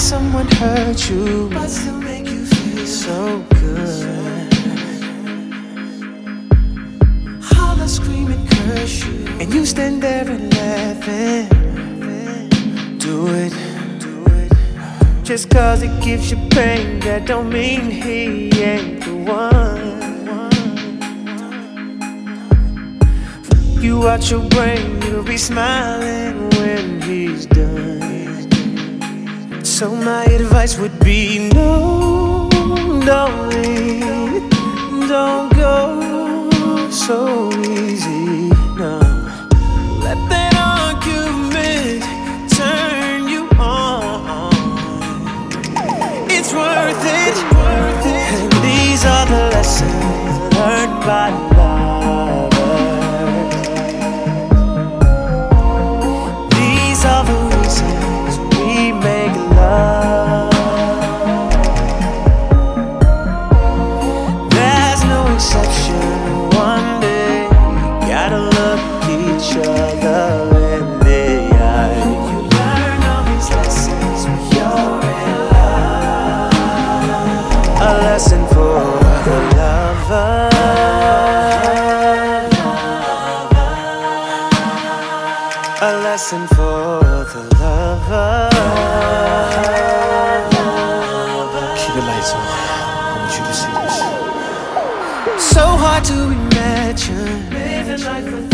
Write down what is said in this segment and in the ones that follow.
song. How can someone hurt you but still make you feel so good? Holler, scream, and curse you, and you stand there and laughing. Do it, do it. Just cause it gives you pain, that don't mean he ain't the one. You out your brain, you'll be smiling when he's done. So my advice would be no, leave, don't go so easy. No, let that argument turn you on. It's worth it. And these are the lessons learned by each other in the eye. You learn lessons when you're in love. A lesson for the lover. A lesson for the lover. Keep it lights on. I want you to see this. So hard to imagine living life without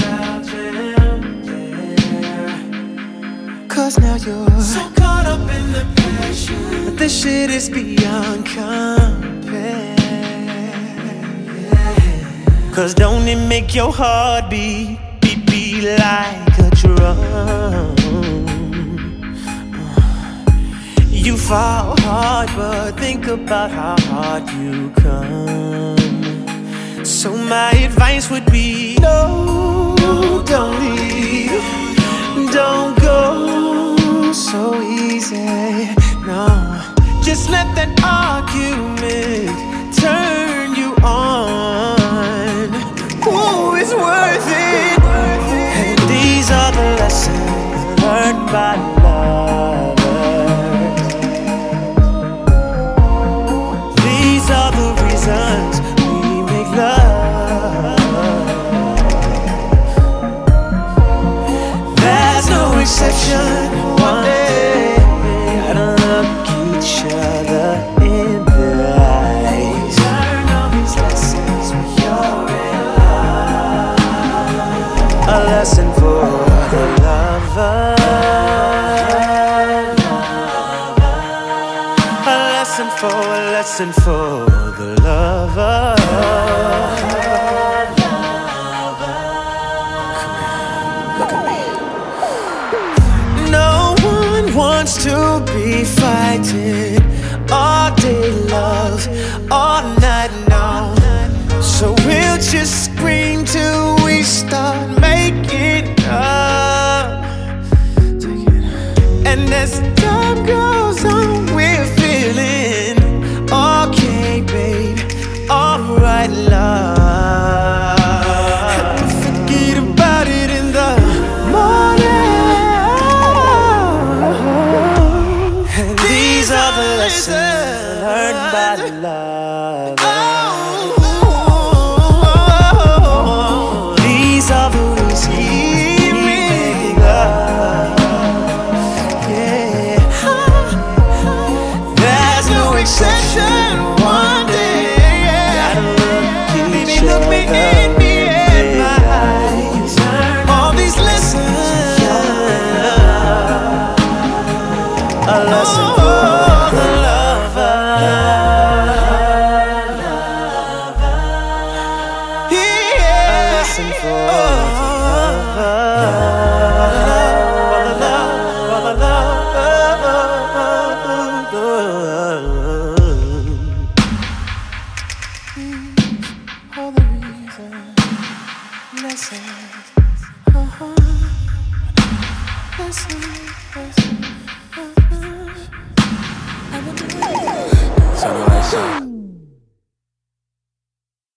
Cause now you're so caught up in the passion. This shit is beyond compare. Cause don't it make your heart beat, beat, beat like a drum? You fall hard, but think about how hard you come. So my advice would be no, so easy. No, just let that argument turn you on. Ooh, it's worth it. And these are the lessons learned by lover. A lesson for, a lesson for the lover. No one wants to be fighting all day, love, all night long. So we'll just the eyes. All these lessons. A lesson Lesson for. All the reasons, lessons, uh-huh. lessons, lessons.